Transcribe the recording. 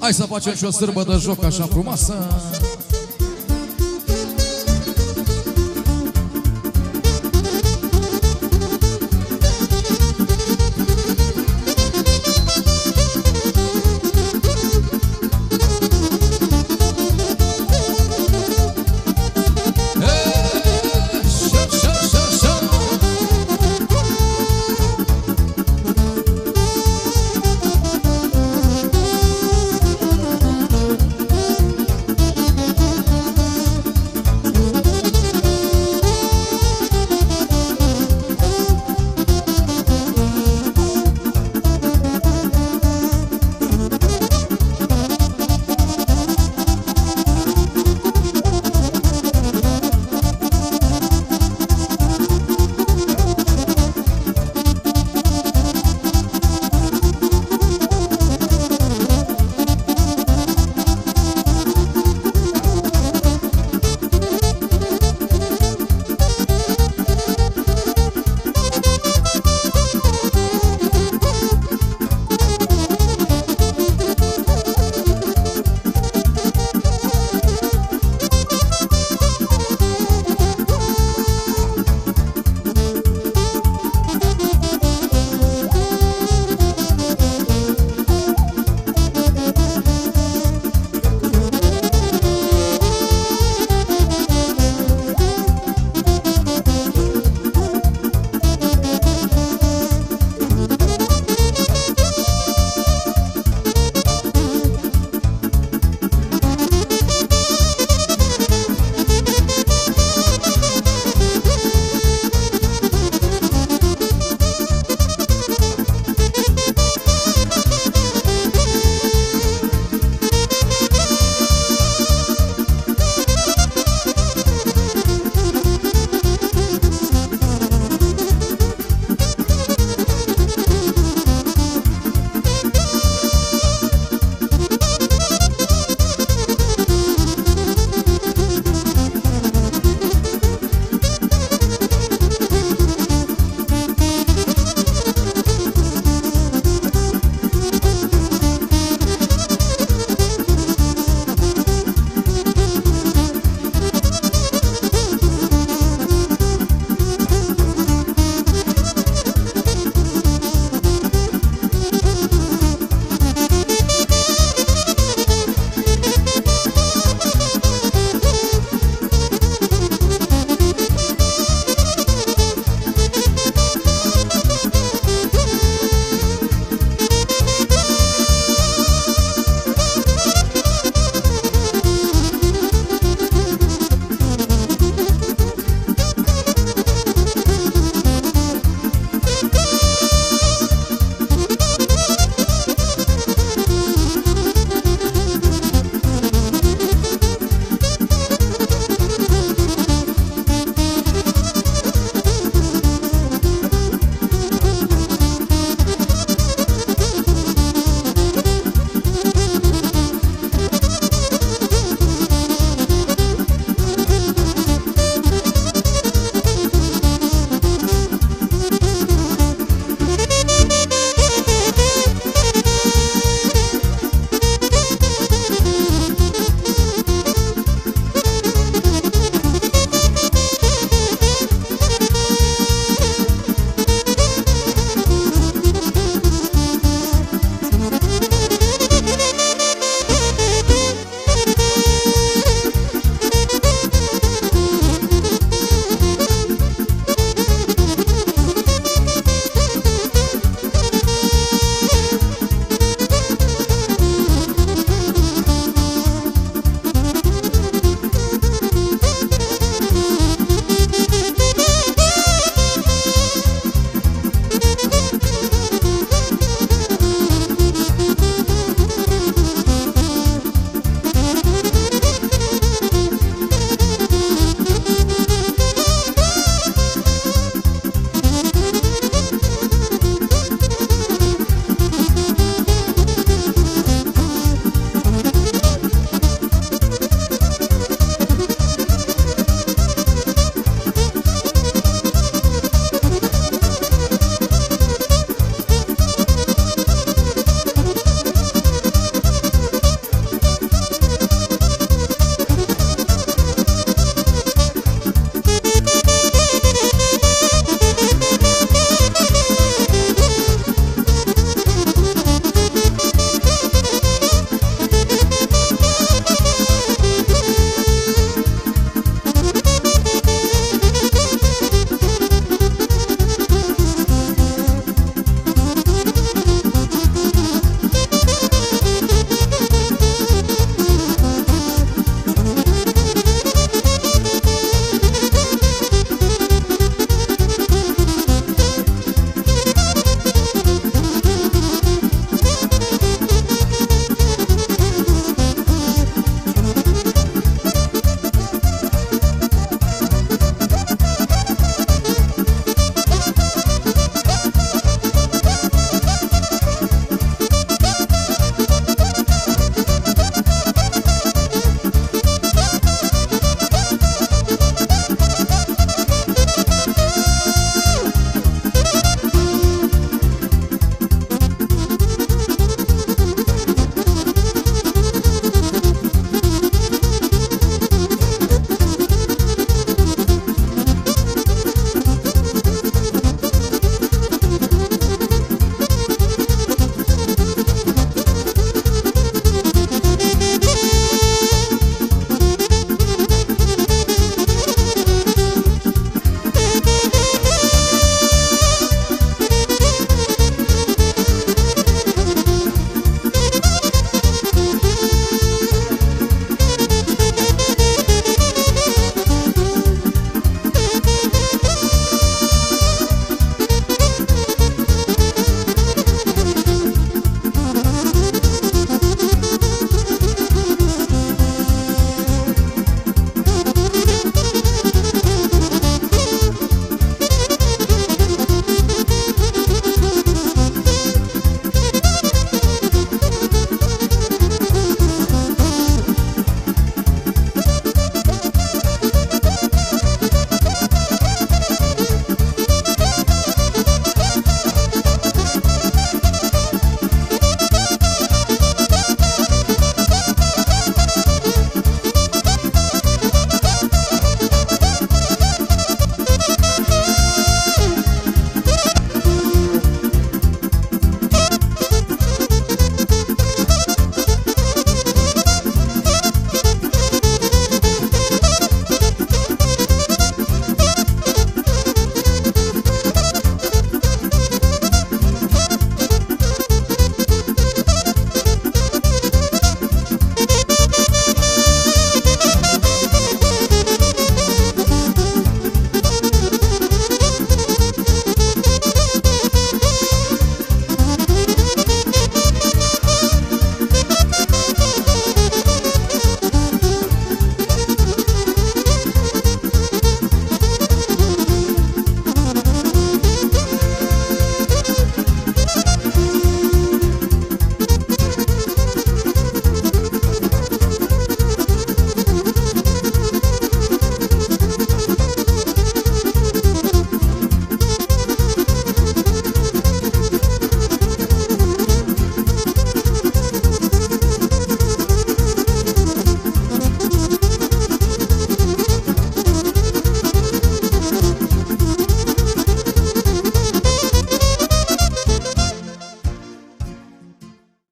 Hai să facem și o sârbă de joc așa frumoasă.